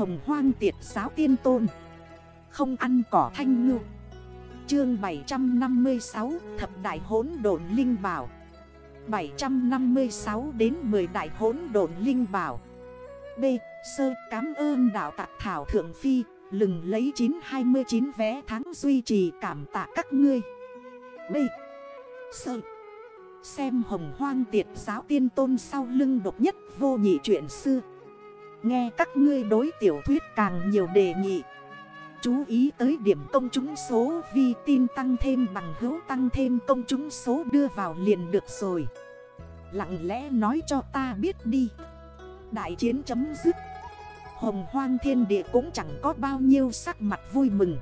Hồng hoang tiệt giáo tiên tôn. Không ăn cỏ thanh ngư. Chương 756 Thập đại hốn độn linh bảo. 756 đến 10 đại hốn độn linh bảo. B. Sơ cảm ơn đạo tạc thảo thượng phi, Lừng lấy 929 vé tháng duy trì cảm tạ các ngươi. B. Sơ. Xem hồng hoang tiệt giáo tiên tôn sau lưng độc nhất vô nhị chuyện xưa. Nghe các ngươi đối tiểu thuyết càng nhiều đề nghị. Chú ý tới điểm công chúng số vi tin tăng thêm bằng hữu tăng thêm công chúng số đưa vào liền được rồi. Lặng lẽ nói cho ta biết đi. Đại chiến chấm dứt. Hồng hoang thiên địa cũng chẳng có bao nhiêu sắc mặt vui mừng.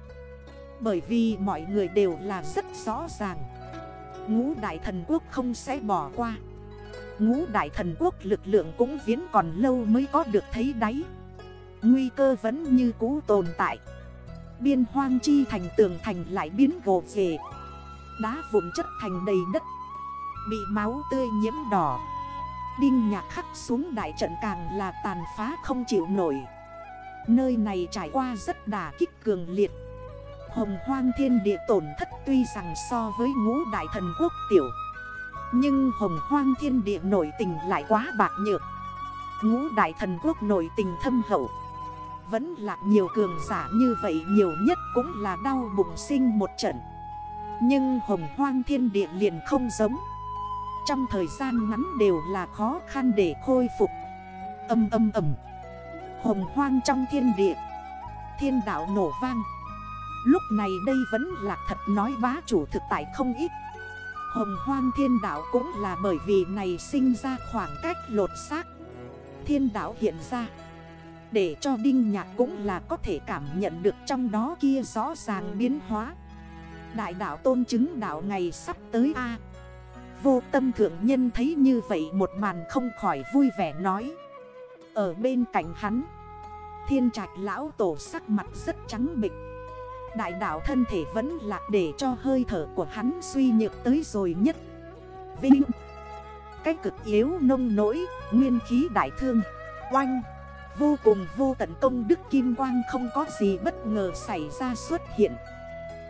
Bởi vì mọi người đều là rất rõ ràng. Ngũ đại thần quốc không sẽ bỏ qua. Ngũ đại thần quốc lực lượng cũng viễn còn lâu mới có được thấy đáy. Nguy cơ vẫn như cũ tồn tại. Biên hoang chi thành tường thành lại biến gồ về Đá vụn chất thành đầy đất. Bị máu tươi nhiễm đỏ. Đinh nhạc khắc xuống đại trận càng là tàn phá không chịu nổi. Nơi này trải qua rất đà kích cường liệt. Hồng hoang thiên địa tổn thất tuy rằng so với ngũ đại thần quốc tiểu. Nhưng hồng hoang thiên địa nổi tình lại quá bạc nhược. Ngũ đại thần quốc nổi tình thâm hậu. Vẫn là nhiều cường giả như vậy nhiều nhất cũng là đau bụng sinh một trận. Nhưng hồng hoang thiên địa liền không giống. Trong thời gian ngắn đều là khó khăn để khôi phục. Âm âm ầm Hồng hoang trong thiên địa. Thiên đạo nổ vang. Lúc này đây vẫn là thật nói bá chủ thực tại không ít. Hồng hoang thiên đạo cũng là bởi vì này sinh ra khoảng cách lột xác. Thiên đạo hiện ra. Để cho Đinh Nhạc cũng là có thể cảm nhận được trong đó kia rõ ràng biến hóa. Đại đạo tôn chứng đạo ngày sắp tới A. Vô tâm thượng nhân thấy như vậy một màn không khỏi vui vẻ nói. Ở bên cạnh hắn, Thiên trạch lão tổ sắc mặt rất trắng bịch. Đại đạo thân thể vẫn lạc để cho hơi thở của hắn suy nhược tới rồi nhất. Vinh. Cái cực yếu nông nỗi, Nguyên khí đại thương. Oanh. Vô cùng vô tận công đức kim quang không có gì bất ngờ xảy ra xuất hiện.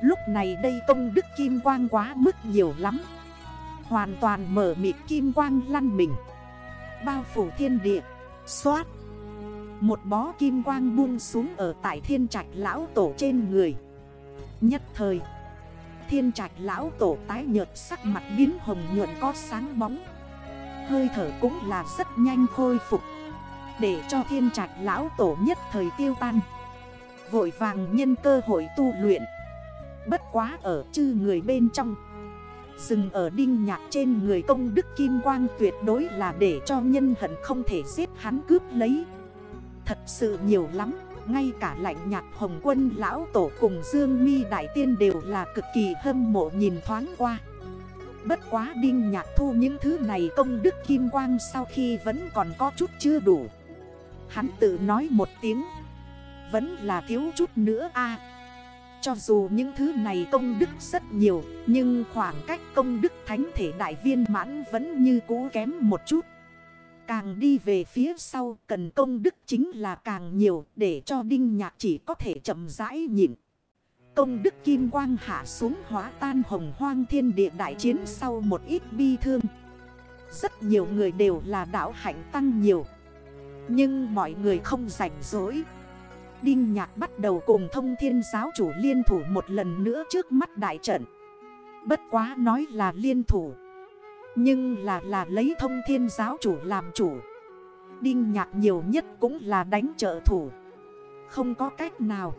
Lúc này đây công đức kim quang quá mức nhiều lắm. Hoàn toàn mở mịt kim quang lăn mình. Bao phủ thiên địa. Xoát. Một bó kim quang buông xuống ở tại thiên trạch lão tổ trên người. Nhất thời. Thiên trạch lão tổ tái nhợt sắc mặt biến hồng nhuận có sáng bóng. Hơi thở cũng là rất nhanh khôi phục. Để cho thiên trạch lão tổ nhất thời tiêu tan. Vội vàng nhân cơ hội tu luyện. Bất quá ở chư người bên trong. Dừng ở đinh nhạc trên người công đức kim quang tuyệt đối là để cho nhân hận không thể giết hắn cướp lấy. Thật sự nhiều lắm ngay cả lạnh nhạt hồng quân lão tổ cùng Dương mi Đại Tiên đều là cực kỳ hâm mộ nhìn thoáng qua. Bất quá đinh nhạc thu những thứ này công đức kim quang sau khi vẫn còn có chút chưa đủ. Hắn tự nói một tiếng. Vẫn là thiếu chút nữa a. Cho dù những thứ này công đức rất nhiều, Nhưng khoảng cách công đức thánh thể đại viên mãn vẫn như cũ kém một chút. Càng đi về phía sau, cần công đức chính là càng nhiều để cho đinh nhạc chỉ có thể chậm rãi nhịn. Công đức kim quang hạ xuống hóa tan hồng hoang thiên địa đại chiến sau một ít bi thương. Rất nhiều người đều là đảo hạnh tăng nhiều. Nhưng mọi người không rảnh rỗi. Đinh nhạc bắt đầu cùng thông thiên giáo chủ liên thủ một lần nữa trước mắt đại trận. Bất quá nói là liên thủ. Nhưng là là lấy thông thiên giáo chủ làm chủ. Đinh nhạc nhiều nhất cũng là đánh trợ thủ. Không có cách nào.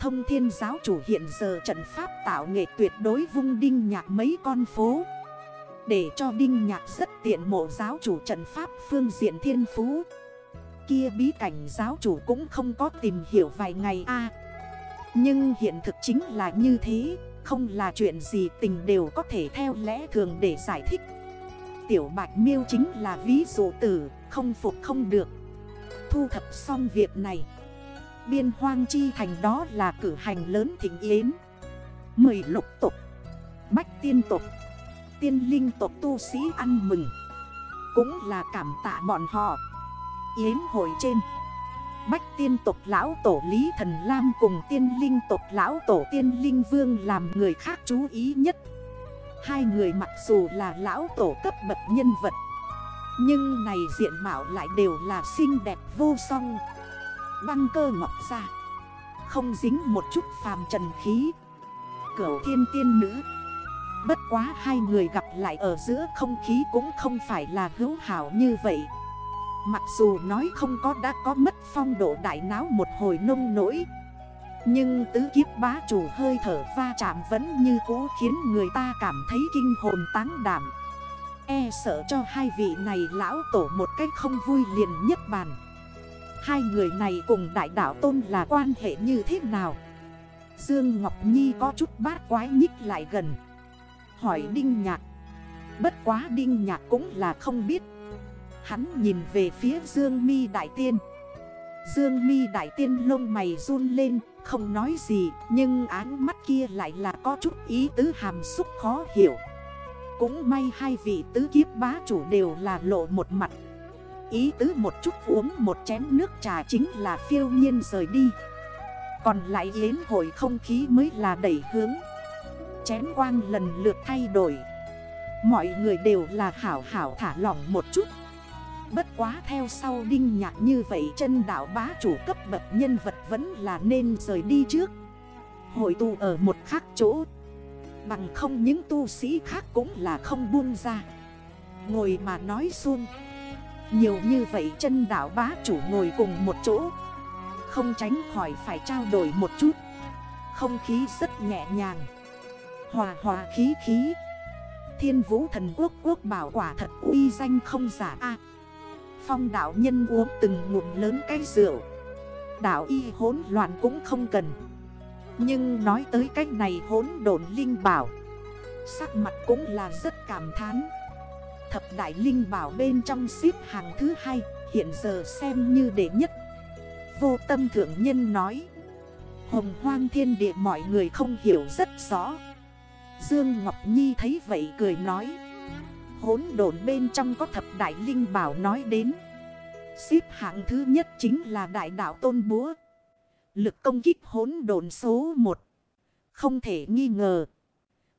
Thông thiên giáo chủ hiện giờ trận pháp tạo nghệ tuyệt đối vung đinh nhạc mấy con phố. Để cho đinh nhạc rất tiện mộ giáo chủ trận pháp phương diện thiên phú. Kia bí cảnh giáo chủ cũng không có tìm hiểu vài ngày a. Nhưng hiện thực chính là như thế không là chuyện gì tình đều có thể theo lẽ thường để giải thích. Tiểu Bạch Miêu chính là ví dụ tử, Không phục không được. Thu thập xong việc này, Biên hoang chi thành đó là cử hành lớn thịnh yến. Mười lục tục, Bách tiên tục, Tiên linh tục tu sĩ ăn mừng. Cũng là cảm tạ bọn họ. Yến hội trên. Bách tiên tộc lão tổ Lý Thần Lam cùng tiên linh tộc lão tổ tiên linh vương làm người khác chú ý nhất. Hai người mặc dù là lão tổ cấp bậc nhân vật, Nhưng này diện mạo lại đều là xinh đẹp vô song. Băng cơ ngọc ra, Không dính một chút phàm trần khí. Cửu thiên tiên nữ, Bất quá hai người gặp lại ở giữa không khí cũng không phải là hữu hảo như vậy. Mặc dù nói không có đã có mất phong độ đại náo một hồi nông nỗi, Nhưng tứ kiếp bá chủ hơi thở va chạm vẫn như cũ khiến người ta cảm thấy kinh hồn táng đảm. E sợ cho hai vị này lão tổ một cách không vui liền nhất bàn. Hai người này cùng đại đảo tôn là quan hệ như thế nào? Dương Ngọc Nhi có chút bát quái nhích lại gần. Hỏi Đinh Nhạc. Bất quá Đinh Nhạc cũng là không biết. Hắn nhìn về phía Dương mi Đại Tiên. Dương mi Đại Tiên lông mày run lên, Không nói gì, Nhưng áng mắt kia lại là có chút ý tứ hàm xúc khó hiểu. Cũng may hai vị tứ kiếp bá chủ đều là lộ một mặt. Ý tứ một chút uống một chén nước trà chính là phiêu nhiên rời đi. Còn lại yến hội không khí mới là đẩy hướng. Chén quang lần lượt thay đổi. Mọi người đều là hảo hảo thả lỏng một chút. Bất quá theo sau đinh nhạc như vậy chân đảo bá chủ cấp bậc nhân vật vẫn là nên rời đi trước. Hội tụ ở một khác chỗ. Bằng không những tu sĩ khác cũng là không buông ra. Ngồi mà nói xuông. Nhiều như vậy chân đảo bá chủ ngồi cùng một chỗ. Không tránh khỏi phải trao đổi một chút. Không khí rất nhẹ nhàng. Hòa hòa khí khí. Thiên vũ thần quốc quốc bảo quả thật uy danh không giả a. Phong đạo nhân uống từng ngụm lớn cái rượu. Đạo y hỗn loạn cũng không cần. Nhưng nói tới cách này hỗn độn linh bảo, Sắc mặt cũng là rất cảm thán. Thập đại linh bảo bên trong xếp hàng thứ hai, Hiện giờ xem như đệ nhất. Vô tâm thượng nhân nói, Hồng hoang thiên địa mọi người không hiểu rất rõ. Dương Ngọc Nhi thấy vậy cười nói Hốn đồn bên trong có thập đại linh bảo nói đến. Xếp hạng thứ nhất chính là đại đạo tôn búa. Lực công kích hốn đồn số 1 Không thể nghi ngờ.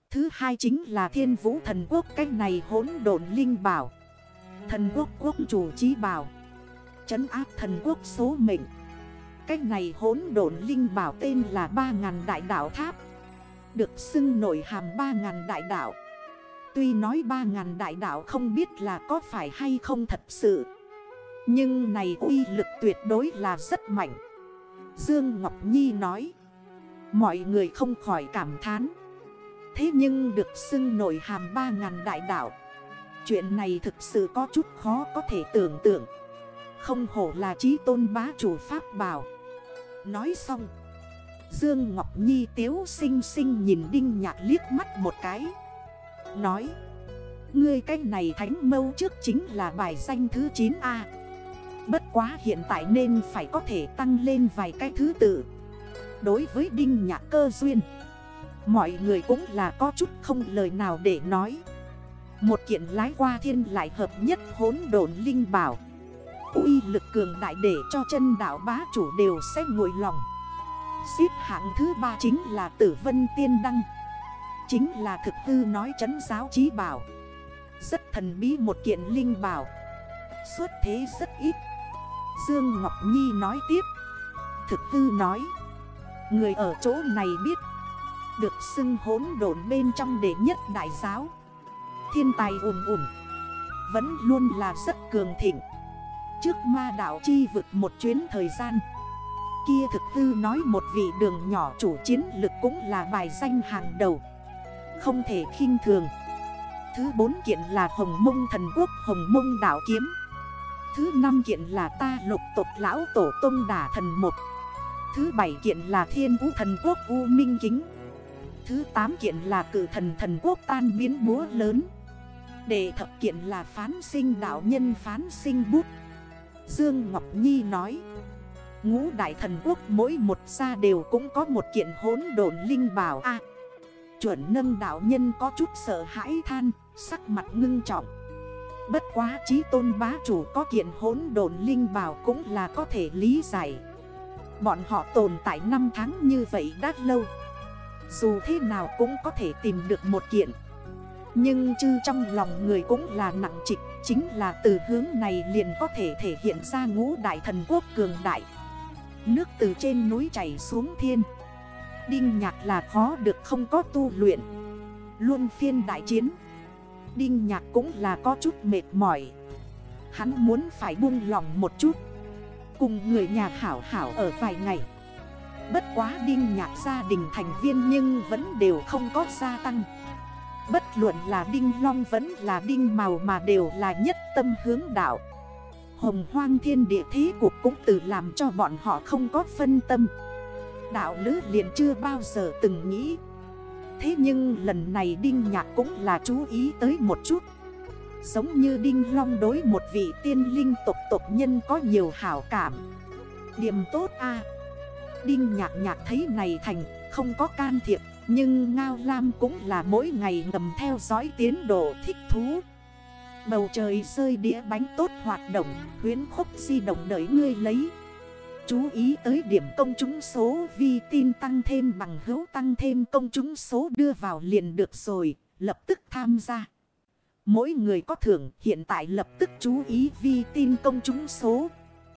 Thứ hai chính là thiên vũ thần quốc Cách này hốn đồn linh bảo. Thần quốc quốc chủ trí bảo. Chấn áp thần quốc số mệnh. Cách này hốn đồn linh bảo tên là 3.000 đại đạo tháp. Được xưng nổi hàm 3.000 đại đạo. Tuy nói ba ngàn đại đạo không biết là có phải hay không thật sự, Nhưng này uy lực tuyệt đối là rất mạnh. Dương Ngọc Nhi nói, Mọi người không khỏi cảm thán. Thế nhưng được xưng nổi hàm ba ngàn đại đạo, Chuyện này thực sự có chút khó có thể tưởng tượng. Không hổ là trí tôn bá chủ pháp bảo. Nói xong, Dương Ngọc Nhi tiếu sinh sinh nhìn Đinh Nhạc liếc mắt một cái. Nói. Ngươi cái này thánh mâu trước chính là bài danh thứ 9A Bất quá hiện tại nên phải có thể tăng lên vài cái thứ tự. Đối với Đinh Nhạc cơ duyên, Mọi người cũng là có chút không lời nào để nói. Một kiện lái qua thiên lại hợp nhất hốn đồn linh bảo. Uy lực cường đại để cho chân đảo bá chủ đều sẽ ngồi lòng. Xếp hạng thứ ba chính là tử vân tiên đăng. Chính là thực tư nói chấn giáo trí bảo. Rất thần bí một kiện linh bảo. Xuất thế rất ít. Dương Ngọc Nhi nói tiếp. Thực tư nói, Người ở chỗ này biết, Được xưng hốn đồn bên trong đệ nhất đại giáo. Thiên tài ủng ủng Vẫn luôn là rất cường thịnh. Trước ma đảo chi vực một chuyến thời gian, Kia thực tư nói một vị đường nhỏ chủ chiến lực cũng là bài danh hàng đầu không thể khinh thường. Thứ bốn kiện là hồng mông thần quốc, hồng mông đảo kiếm. Thứ năm kiện là ta lục tộc lão tổ tông đả thần một. Thứ bảy kiện là thiên vũ thần quốc, U Minh Kính. Thứ tám kiện là cử thần thần quốc, tan biến búa lớn. Đệ thập kiện là phán sinh đạo nhân phán sinh bút. Dương Ngọc Nhi nói, Ngũ đại thần quốc mỗi một xa đều cũng có một kiện hốn đồn linh bảo A chuẩn nâng đạo nhân có chút sợ hãi than, Sắc mặt ngưng trọng. Bất quá trí tôn bá chủ có kiện hỗn đồn linh bảo cũng là có thể lý giải. Bọn họ tồn tại 5 tháng như vậy đã lâu. Dù thế nào cũng có thể tìm được một kiện. Nhưng chư trong lòng người cũng là nặng trịch, Chính là từ hướng này liền có thể thể hiện ra ngũ đại thần quốc cường đại. Nước từ trên núi chảy xuống thiên. Đinh nhạc là khó được không có tu luyện. Luôn phiên đại chiến. Đinh nhạc cũng là có chút mệt mỏi. Hắn muốn phải buông lòng một chút. Cùng người nhà hảo hảo ở vài ngày. Bất quá đinh nhạc gia đình thành viên nhưng vẫn đều không có gia tăng. Bất luận là đinh long vẫn là đinh màu mà đều là nhất tâm hướng đạo. Hồng hoang thiên địa thế cuộc cũng từ làm cho bọn họ không có phân tâm. Đạo lứ liền chưa bao giờ từng nghĩ. Thế nhưng lần này Đinh Nhạc cũng là chú ý tới một chút. Giống như Đinh Long đối một vị tiên linh tộc tộc nhân có nhiều hảo cảm. Điểm tốt a. Đinh Nhạc Nhạc thấy này thành, không có can thiệp, Nhưng Ngao Lam cũng là mỗi ngày ngầm theo dõi tiến độ thích thú. Bầu trời rơi đĩa bánh tốt hoạt động Huyến khúc di động đợi ngươi lấy. Chú ý tới điểm công chúng số vi tin tăng thêm bằng hữu tăng thêm công chúng số đưa vào liền được rồi, lập tức tham gia. Mỗi người có thưởng hiện tại lập tức chú ý vi tin công chúng số